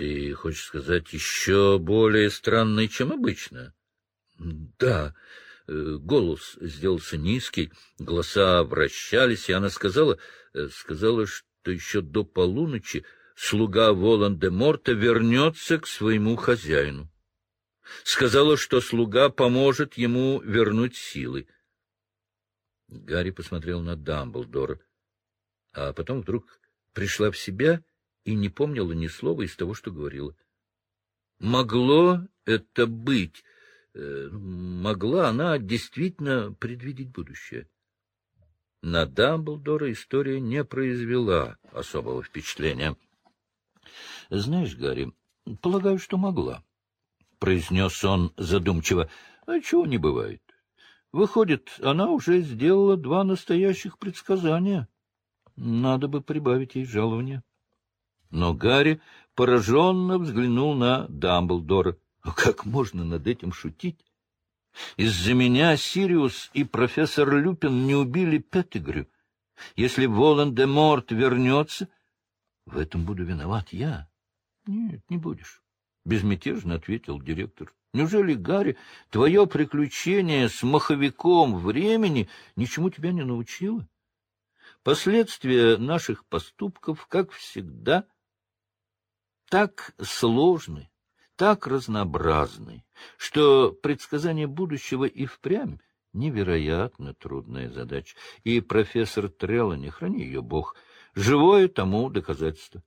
Ты хочешь сказать, еще более странный, чем обычно? Да. Э, голос сделался низкий, голоса вращались, и она сказала, э, сказала, что еще до полуночи слуга Волан-де-Морта вернется к своему хозяину. Сказала, что слуга поможет ему вернуть силы. Гарри посмотрел на Дамблдора, а потом вдруг пришла в себя и не помнила ни слова из того, что говорила. Могло это быть, э, могла она действительно предвидеть будущее. На Дамблдора история не произвела особого впечатления. — Знаешь, Гарри, полагаю, что могла, — произнес он задумчиво. — А чего не бывает? Выходит, она уже сделала два настоящих предсказания. Надо бы прибавить ей жалование. Но Гарри пораженно взглянул на Дамблдора. Ну, как можно над этим шутить? Из-за меня Сириус и профессор Люпин не убили Петтигрю. Если Волан-де-Морт вернется, в этом буду виноват я. — Нет, не будешь, — безмятежно ответил директор. — Неужели, Гарри, твое приключение с маховиком времени ничему тебя не научило? Последствия наших поступков, как всегда, так сложны, так разнообразны, что предсказание будущего и впрямь невероятно трудная задача. И профессор Треллани, храни ее Бог, живое тому доказательство.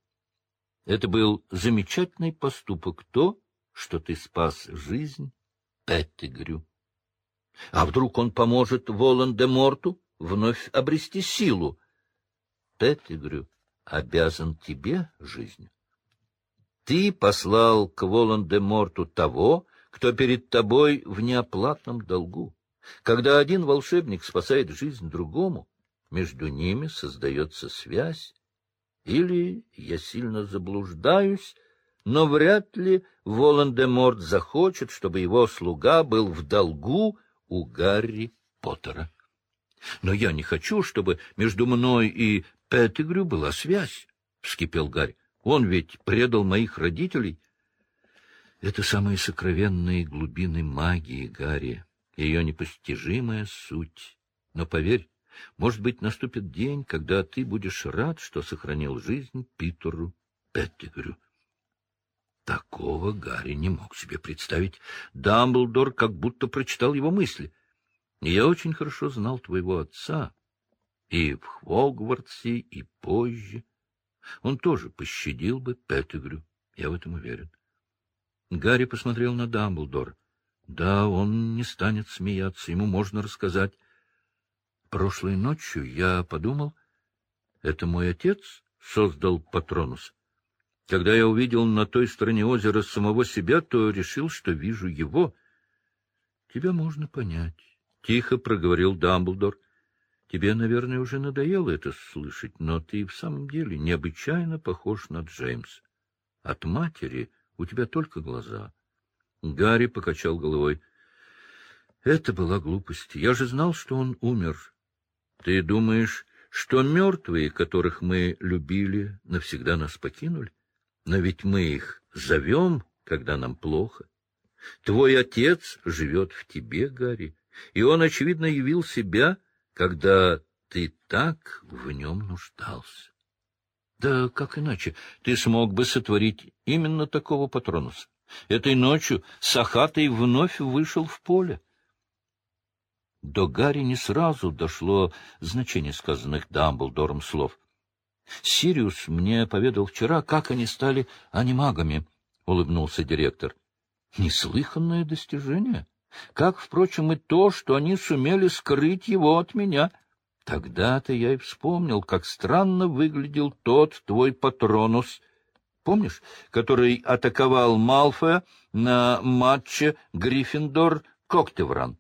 Это был замечательный поступок, то, что ты спас жизнь Петтигрю. А вдруг он поможет Волан-де-Морту вновь обрести силу? Петтигрю обязан тебе жизнью. Ты послал к Волан-де-Морту того, кто перед тобой в неоплатном долгу. Когда один волшебник спасает жизнь другому, между ними создается связь, или я сильно заблуждаюсь, но вряд ли Волан-де-Морт захочет, чтобы его слуга был в долгу у Гарри Поттера. Но я не хочу, чтобы между мной и Петтигрю была связь, — вскипел Гарри. Он ведь предал моих родителей. Это самые сокровенные глубины магии, Гарри, ее непостижимая суть. Но поверь, может быть, наступит день, когда ты будешь рад, что сохранил жизнь Питеру Петтигрю. Такого Гарри не мог себе представить. Дамблдор как будто прочитал его мысли. Я очень хорошо знал твоего отца, и в Хогвартсе, и позже. Он тоже пощадил бы Петтигрю, я в этом уверен. Гарри посмотрел на Дамблдор. Да, он не станет смеяться, ему можно рассказать. Прошлой ночью я подумал, это мой отец создал Патронус. Когда я увидел на той стороне озера самого себя, то решил, что вижу его. — Тебя можно понять, — тихо проговорил Дамблдор. — Тебе, наверное, уже надоело это слышать, но ты в самом деле необычайно похож на Джеймс. От матери у тебя только глаза. Гарри покачал головой. — Это была глупость. Я же знал, что он умер. Ты думаешь, что мертвые, которых мы любили, навсегда нас покинули? Но ведь мы их зовем, когда нам плохо. Твой отец живет в тебе, Гарри, и он, очевидно, явил себя, когда ты так в нем нуждался. Да как иначе ты смог бы сотворить именно такого патронуса? Этой ночью Сахатый вновь вышел в поле. До Гарри не сразу дошло значение сказанных Дамблдором слов. — Сириус мне поведал вчера, как они стали анимагами, — улыбнулся директор. — Неслыханное достижение. Как, впрочем, и то, что они сумели скрыть его от меня. Тогда-то я и вспомнил, как странно выглядел тот твой патронус, помнишь, который атаковал Малфоя на матче Гриффиндор-Коктевран.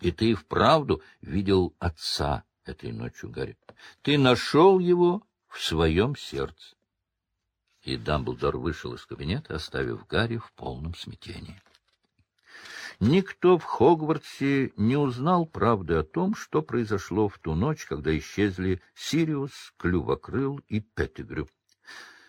И ты вправду видел отца этой ночью, Гарри. Ты нашел его в своем сердце. И Дамблдор вышел из кабинета, оставив Гарри в полном смятении. Никто в Хогвартсе не узнал правды о том, что произошло в ту ночь, когда исчезли Сириус, Клювокрыл и Петтигрю.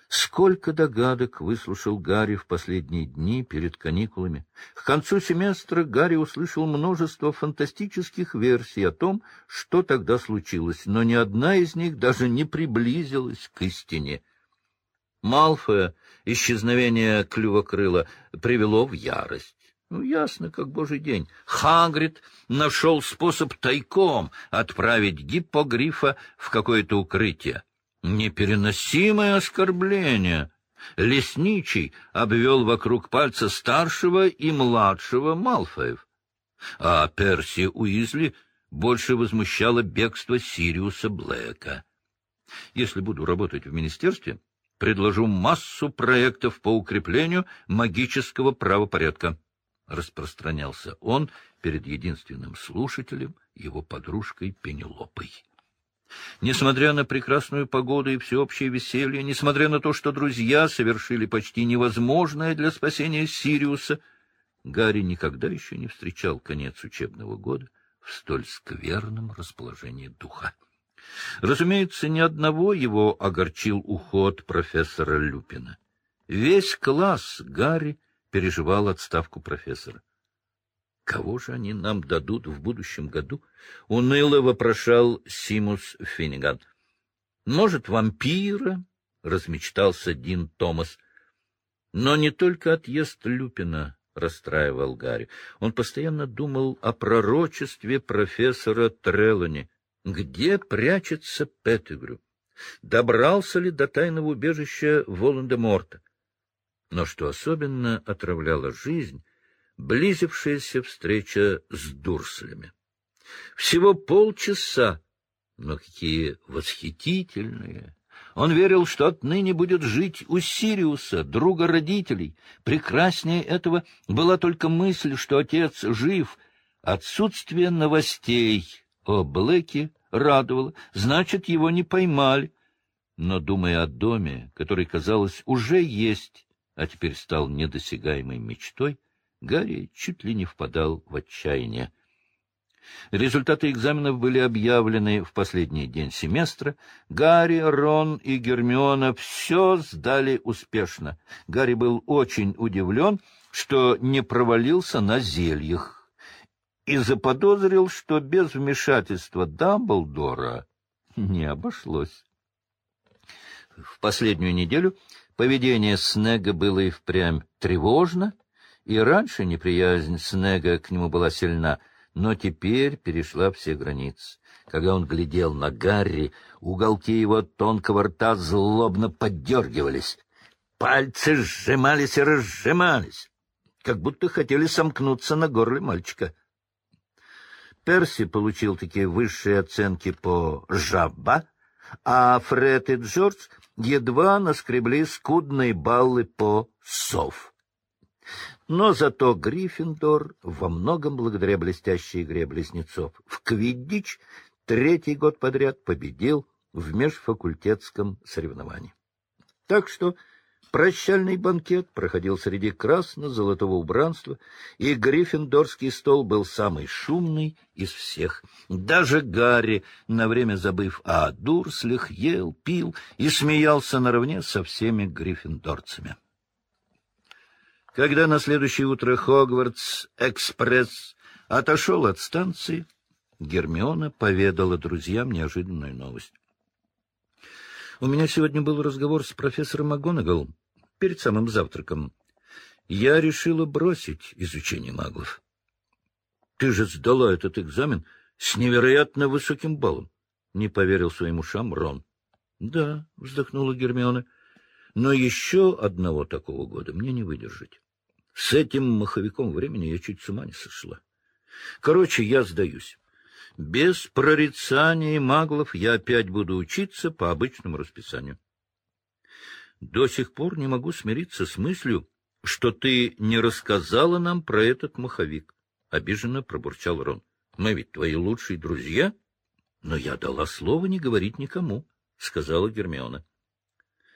Сколько догадок выслушал Гарри в последние дни перед каникулами. К концу семестра Гарри услышал множество фантастических версий о том, что тогда случилось, но ни одна из них даже не приблизилась к истине. Малфоя исчезновение клювокрыла привело в ярость. Ну, ясно, как божий день. Хагрид нашел способ тайком отправить гиппогрифа в какое-то укрытие. Непереносимое оскорбление. Лесничий обвел вокруг пальца старшего и младшего Малфоев. А Перси Уизли больше возмущало бегство Сириуса Блэка. Если буду работать в министерстве, предложу массу проектов по укреплению магического правопорядка. Распространялся он перед единственным слушателем, его подружкой Пенелопой. Несмотря на прекрасную погоду и всеобщее веселье, несмотря на то, что друзья совершили почти невозможное для спасения Сириуса, Гарри никогда еще не встречал конец учебного года в столь скверном расположении духа. Разумеется, ни одного его огорчил уход профессора Люпина. Весь класс Гарри переживал отставку профессора. Кого же они нам дадут в будущем году? — уныло вопрошал Симус Финниган. — Может, вампира? — размечтался Дин Томас. Но не только отъезд Люпина расстраивал Гарри. Он постоянно думал о пророчестве профессора Трелани. Где прячется Петтигрю? Добрался ли до тайного убежища Волан-де-Морта? Но что особенно отравляло жизнь, близившаяся встреча с Дурслями. Всего полчаса, но какие восхитительные! Он верил, что отныне будет жить у Сириуса, друга родителей. Прекраснее этого была только мысль, что отец жив. Отсутствие новостей о Блэке радовало, значит, его не поймали. Но, думая о доме, который, казалось, уже есть, а теперь стал недосягаемой мечтой, Гарри чуть ли не впадал в отчаяние. Результаты экзаменов были объявлены в последний день семестра. Гарри, Рон и Гермиона все сдали успешно. Гарри был очень удивлен, что не провалился на зельях, и заподозрил, что без вмешательства Дамблдора не обошлось. В последнюю неделю поведение Снега было и впрямь тревожно, и раньше неприязнь Снега к нему была сильна, но теперь перешла все границы. Когда он глядел на Гарри, уголки его тонкого рта злобно поддергивались. Пальцы сжимались и разжимались, как будто хотели сомкнуться на горле мальчика. Перси получил такие высшие оценки по «жаба», а Фред и Джордж едва наскребли скудные баллы по «сов». Но зато Гриффиндор, во многом благодаря блестящей игре близнецов, в Квиддич третий год подряд победил в межфакультетском соревновании. Так что прощальный банкет проходил среди красно-золотого убранства, и гриффиндорский стол был самый шумный из всех. Даже Гарри, на время забыв о дурслях, ел, пил и смеялся наравне со всеми гриффиндорцами. Когда на следующее утро Хогвартс-экспресс отошел от станции, Гермиона поведала друзьям неожиданную новость. — У меня сегодня был разговор с профессором МакГонагал перед самым завтраком. Я решила бросить изучение маглов. — Ты же сдала этот экзамен с невероятно высоким баллом. Не поверил своим ушам Рон. — Да, — вздохнула Гермиона, — но еще одного такого года мне не выдержать. С этим маховиком времени я чуть с ума не сошла. Короче, я сдаюсь. Без прорицаний маглов я опять буду учиться по обычному расписанию. До сих пор не могу смириться с мыслью, что ты не рассказала нам про этот маховик, — обиженно пробурчал Рон. — Мы ведь твои лучшие друзья. — Но я дала слово не говорить никому, — сказала Гермиона. —